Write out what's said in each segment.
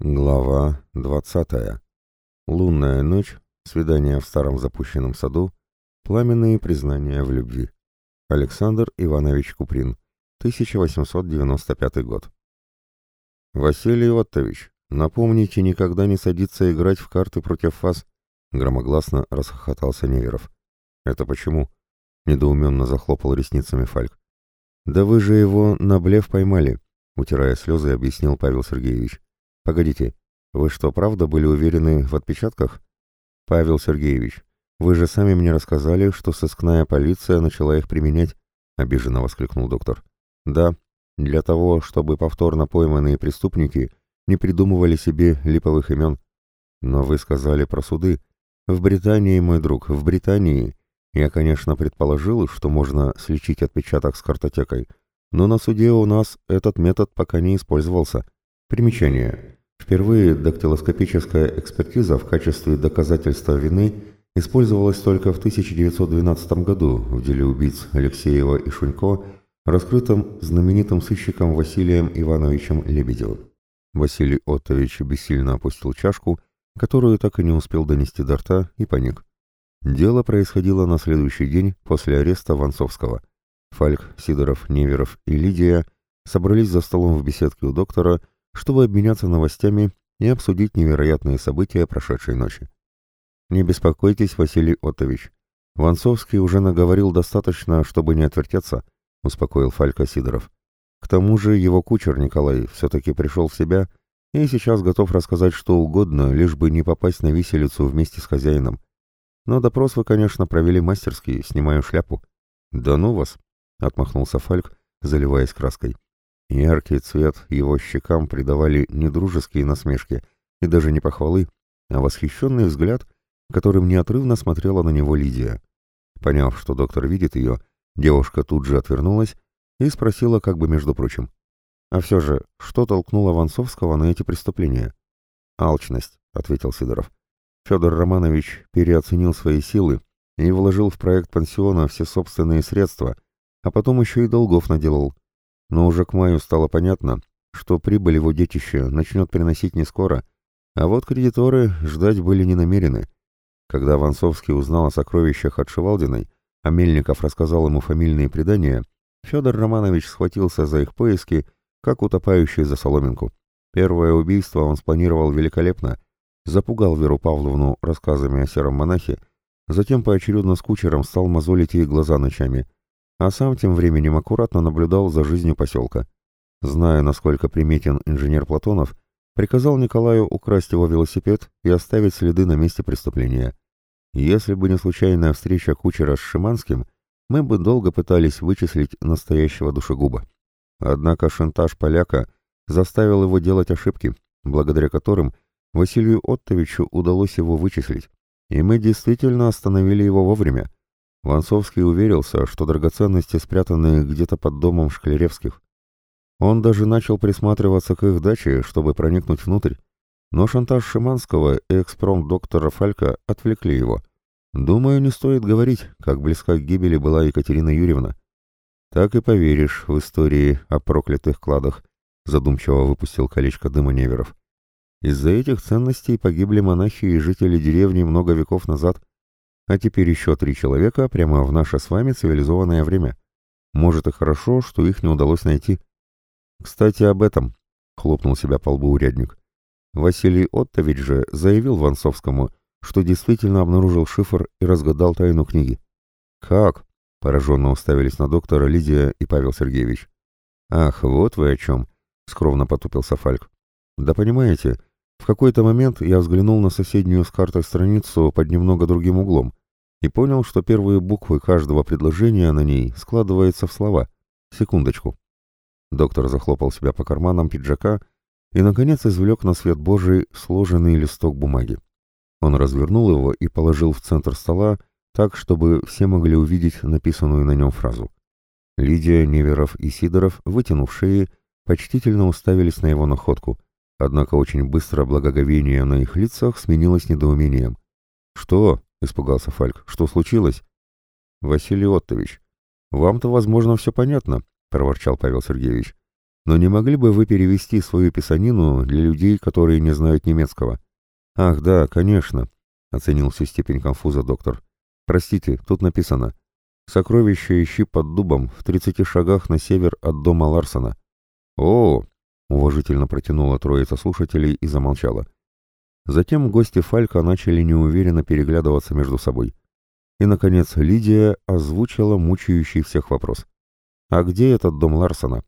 Глава 20. Лунная ночь, свидание в старом запущенном саду, пламенные признания в любви. Александр Иванович Куприн, 1895 год. «Василий Оттович, напомните никогда не садиться играть в карты против вас», громогласно расхохотался Неверов. «Это почему?» — недоуменно захлопал ресницами Фальк. «Да вы же его на блеф поймали», — утирая слезы, объяснил Павел Сергеевич. «Погодите, вы что, правда были уверены в отпечатках?» «Павел Сергеевич, вы же сами мне рассказали, что сыскная полиция начала их применять», — обиженно воскликнул доктор. «Да, для того, чтобы повторно пойманные преступники не придумывали себе липовых имен. Но вы сказали про суды. В Британии, мой друг, в Британии. Я, конечно, предположил, что можно сличить отпечаток с картотекой, но на суде у нас этот метод пока не использовался. Примечание. Впервые дактилоскопическая экспертиза в качестве доказательства вины использовалась только в 1912 году в деле убийц Алексеева и Шунько, раскрытом знаменитым сыщиком Василием Ивановичем Лебедевым. Василий Оттович бессильно опустил чашку, которую так и не успел донести до рта, и паник. Дело происходило на следующий день после ареста Ванцовского. Фальк, Сидоров, Неверов и Лидия собрались за столом в беседке у доктора, чтобы обменяться новостями и обсудить невероятные события прошедшей ночи. «Не беспокойтесь, Василий Оттович. Ванцовский уже наговорил достаточно, чтобы не отвертеться», — успокоил Фалька Сидоров. «К тому же его кучер Николай все-таки пришел в себя и сейчас готов рассказать что угодно, лишь бы не попасть на виселицу вместе с хозяином. Но допрос вы, конечно, провели мастерски, снимаю шляпу». «Да ну вас!» — отмахнулся Фальк, заливаясь краской. Яркий цвет его щекам придавали не дружеские насмешки и даже не похвалы, а восхищенный взгляд, которым неотрывно смотрела на него Лидия. Поняв, что доктор видит ее, девушка тут же отвернулась и спросила как бы между прочим. «А все же, что толкнуло Ванцовского на эти преступления?» «Алчность», — ответил Сидоров. Федор Романович переоценил свои силы и вложил в проект пансиона все собственные средства, а потом еще и долгов наделал но уже к маю стало понятно, что прибыль его детища начнет приносить не скоро, а вот кредиторы ждать были не намерены. Когда Ванцовский узнал о сокровищах от Шевалдиной, а Мельников рассказал ему фамильные предания, Федор Романович схватился за их поиски, как утопающий за соломинку. Первое убийство он спланировал великолепно, запугал Веру Павловну рассказами о сером монахе, затем поочередно с кучером стал мозолить ей глаза ночами – а сам тем временем аккуратно наблюдал за жизнью поселка. Зная, насколько приметен инженер Платонов, приказал Николаю украсть его велосипед и оставить следы на месте преступления. Если бы не случайная встреча кучера с Шиманским, мы бы долго пытались вычислить настоящего душегуба. Однако шантаж поляка заставил его делать ошибки, благодаря которым Василию Оттовичу удалось его вычислить, и мы действительно остановили его вовремя. Ванцовский уверился, что драгоценности спрятаны где-то под домом Шклеревских. Он даже начал присматриваться к их даче, чтобы проникнуть внутрь, но шантаж Шиманского и экспромт доктора Фалька отвлекли его. Думаю, не стоит говорить, как близка к гибели была Екатерина Юрьевна. Так и поверишь в истории о проклятых кладах, задумчиво выпустил колечко дыма Неверов. Из-за этих ценностей погибли монахи и жители деревни много веков назад, а теперь еще три человека прямо в наше с вами цивилизованное время. Может и хорошо, что их не удалось найти. Кстати, об этом, — хлопнул себя по лбу урядник. Василий Оттович же заявил Ванцовскому, что действительно обнаружил шифр и разгадал тайну книги. «Как?» — пораженно уставились на доктора Лидия и Павел Сергеевич. «Ах, вот вы о чем!» — скромно потупился Фальк. «Да понимаете, в какой-то момент я взглянул на соседнюю с картой страницу под немного другим углом и понял, что первые буквы каждого предложения на ней складываются в слова. Секундочку. Доктор захлопал себя по карманам пиджака и, наконец, извлек на свет Божий сложенный листок бумаги. Он развернул его и положил в центр стола так, чтобы все могли увидеть написанную на нем фразу. Лидия, Неверов и Сидоров, вытянув шеи, почтительно уставились на его находку, однако очень быстро благоговение на их лицах сменилось недоумением. «Что?» — испугался Фальк. «Что случилось?» «Василий Оттович, вам-то, возможно, все понятно», — проворчал Павел Сергеевич. Но не могли бы вы перевести свою писанину для людей, которые не знают немецкого? Ах, да, конечно, оценил всю степень конфуза доктор. Простите, тут написано. Сокровище ищи под дубом в тридцати шагах на север от дома Ларсона. О, уважительно протянула троица слушателей и замолчала. Затем гости Фалька начали неуверенно переглядываться между собой. И, наконец, Лидия озвучила мучающий всех вопрос. «А где этот дом Ларсона?»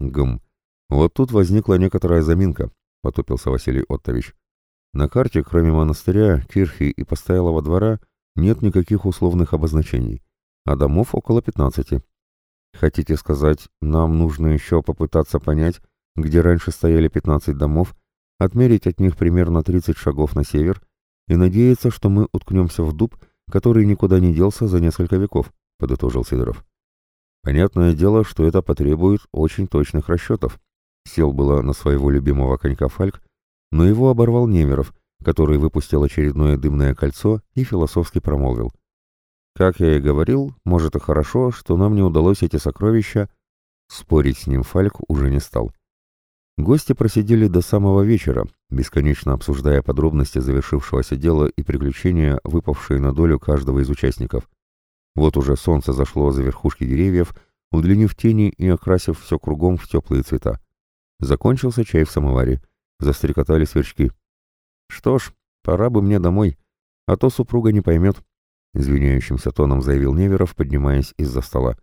«Гм. Вот тут возникла некоторая заминка», — потупился Василий Оттович. «На карте, кроме монастыря, кирхи и постоялого двора, нет никаких условных обозначений, а домов около пятнадцати. Хотите сказать, нам нужно еще попытаться понять, где раньше стояли пятнадцать домов, отмерить от них примерно тридцать шагов на север и надеяться, что мы уткнемся в дуб, который никуда не делся за несколько веков», — подытожил Сидоров. Понятное дело, что это потребует очень точных расчетов. Сел было на своего любимого конька Фальк, но его оборвал Немеров, который выпустил очередное дымное кольцо и философски промолвил. «Как я и говорил, может и хорошо, что нам не удалось эти сокровища...» Спорить с ним Фальк уже не стал. Гости просидели до самого вечера, бесконечно обсуждая подробности завершившегося дела и приключения, выпавшие на долю каждого из участников. Вот уже солнце зашло за верхушки деревьев, удлинив тени и окрасив все кругом в теплые цвета. Закончился чай в самоваре. Застрекотали сверчки. «Что ж, пора бы мне домой, а то супруга не поймет», — извиняющимся тоном заявил Неверов, поднимаясь из-за стола.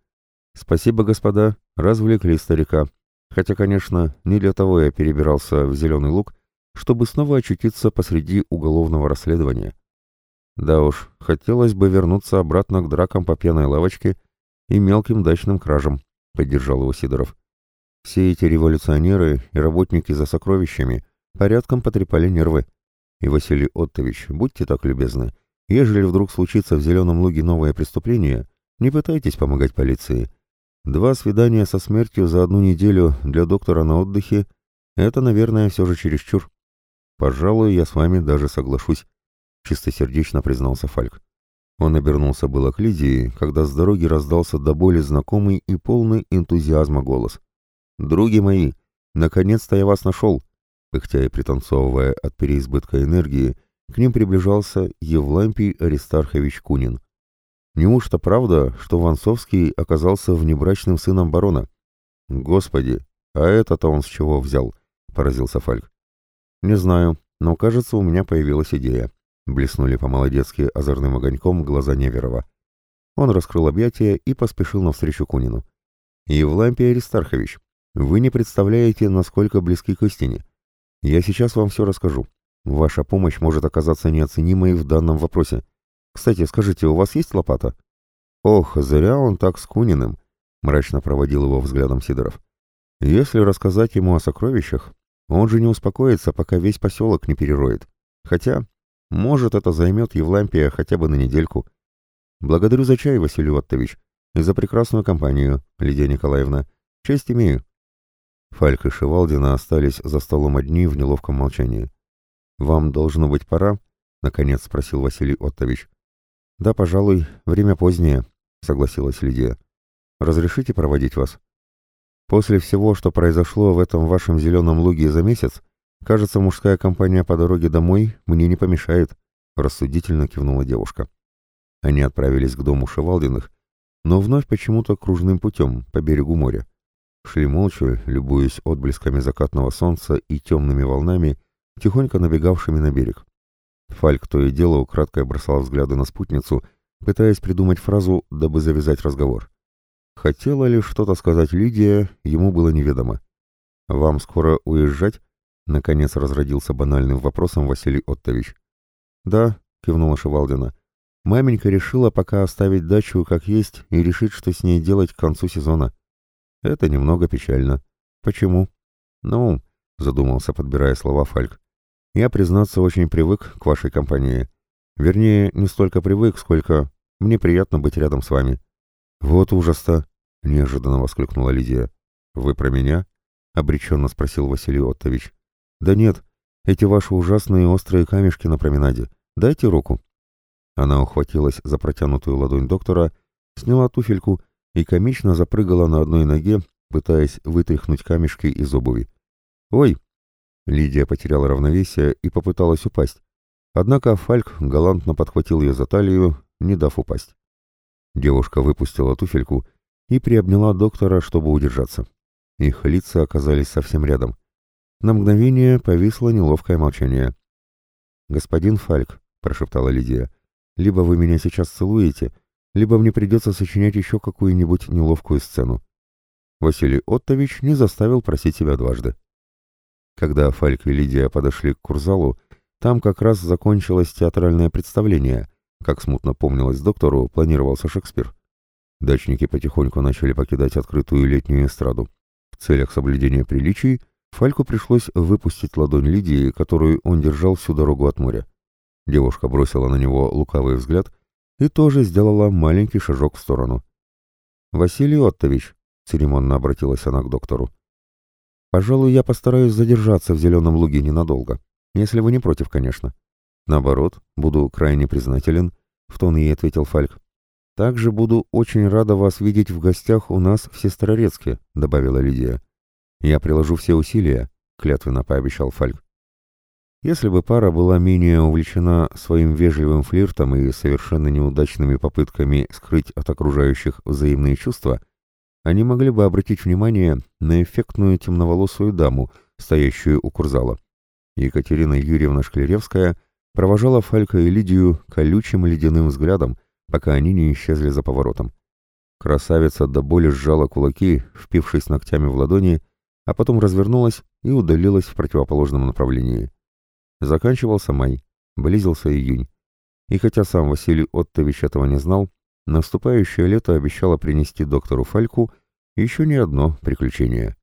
«Спасибо, господа, развлекли старика. Хотя, конечно, не для того я перебирался в Зеленый Луг, чтобы снова очутиться посреди уголовного расследования». Да уж, хотелось бы вернуться обратно к дракам по пьяной лавочке и мелким дачным кражам, поддержал его Сидоров. Все эти революционеры и работники за сокровищами порядком потрепали нервы. И, Василий Оттович, будьте так любезны, ежели вдруг случится в Зеленом Луге новое преступление, не пытайтесь помогать полиции. Два свидания со смертью за одну неделю для доктора на отдыхе — это, наверное, все же чересчур. Пожалуй, я с вами даже соглашусь чистосердечно признался Фальк. Он обернулся было к Лидии, когда с дороги раздался до боли знакомый и полный энтузиазма голос. «Други мои, наконец-то я вас нашел!» Пыхтя и пританцовывая от переизбытка энергии, к ним приближался Евлампий Аристархович Кунин. Неужто правда, что Ванцовский оказался внебрачным сыном барона? Господи, а это-то он с чего взял? Поразился Фальк. Не знаю, но кажется, у меня появилась идея. Блеснули по-молодецки озорным огоньком глаза Неверова. Он раскрыл объятия и поспешил навстречу Кунину. «Евлампий Аристархович, вы не представляете, насколько близки к истине. Я сейчас вам все расскажу. Ваша помощь может оказаться неоценимой в данном вопросе. Кстати, скажите, у вас есть лопата?» «Ох, зря он так с Куниным», — мрачно проводил его взглядом Сидоров. «Если рассказать ему о сокровищах, он же не успокоится, пока весь поселок не перероет. Хотя может, это займет Евлампия хотя бы на недельку. Благодарю за чай, Василий Оттович, и за прекрасную компанию, Лидия Николаевна. Честь имею. Фальк и Шевалдина остались за столом одни в неловком молчании. «Вам должно быть пора?» — наконец спросил Василий Оттович. «Да, пожалуй, время позднее», — согласилась Лидия. «Разрешите проводить вас?» «После всего, что произошло в этом вашем зеленом луге за месяц, «Кажется, мужская компания по дороге домой мне не помешает», — рассудительно кивнула девушка. Они отправились к дому Шевалдиных, но вновь почему-то кружным путем, по берегу моря. Шли молча, любуясь отблесками закатного солнца и темными волнами, тихонько набегавшими на берег. Фальк то и дело украдкой бросал взгляды на спутницу, пытаясь придумать фразу, дабы завязать разговор. Хотела ли что-то сказать Лидия, ему было неведомо. «Вам скоро уезжать?» Наконец разродился банальным вопросом Василий Оттович. «Да», — кивнула Шевалдина. «Маменька решила пока оставить дачу как есть и решить, что с ней делать к концу сезона. Это немного печально. Почему?» «Ну», — задумался, подбирая слова Фальк. «Я, признаться, очень привык к вашей компании. Вернее, не столько привык, сколько мне приятно быть рядом с вами». «Вот ужас-то!» — неожиданно воскликнула Лидия. «Вы про меня?» — обреченно спросил Василий Оттович. «Да нет, эти ваши ужасные острые камешки на променаде. Дайте руку». Она ухватилась за протянутую ладонь доктора, сняла туфельку и комично запрыгала на одной ноге, пытаясь вытряхнуть камешки из обуви. «Ой!» Лидия потеряла равновесие и попыталась упасть. Однако Фальк галантно подхватил ее за талию, не дав упасть. Девушка выпустила туфельку и приобняла доктора, чтобы удержаться. Их лица оказались совсем рядом. На мгновение повисло неловкое молчание. «Господин Фальк», — прошептала Лидия, — «либо вы меня сейчас целуете, либо мне придется сочинять еще какую-нибудь неловкую сцену». Василий Оттович не заставил просить себя дважды. Когда Фальк и Лидия подошли к курзалу, там как раз закончилось театральное представление. Как смутно помнилось доктору, планировался Шекспир. Дачники потихоньку начали покидать открытую летнюю эстраду. В целях соблюдения приличий Фальку пришлось выпустить ладонь Лидии, которую он держал всю дорогу от моря. Девушка бросила на него лукавый взгляд и тоже сделала маленький шажок в сторону. «Василий Оттович», — церемонно обратилась она к доктору, — «пожалуй, я постараюсь задержаться в Зеленом Луге ненадолго, если вы не против, конечно». «Наоборот, буду крайне признателен», — в тон ей ответил Фальк. «Также буду очень рада вас видеть в гостях у нас в Сестрорецке», — добавила Лидия. «Я приложу все усилия», — клятвенно пообещал Фальк. Если бы пара была менее увлечена своим вежливым флиртом и совершенно неудачными попытками скрыть от окружающих взаимные чувства, они могли бы обратить внимание на эффектную темноволосую даму, стоящую у курзала. Екатерина Юрьевна Шклеревская провожала Фалька и Лидию колючим ледяным взглядом, пока они не исчезли за поворотом. Красавица до боли сжала кулаки, впившись ногтями в ладони, а потом развернулась и удалилась в противоположном направлении. Заканчивался май, близился июнь. И хотя сам Василий Оттович этого не знал, наступающее лето обещало принести доктору Фальку еще не одно приключение.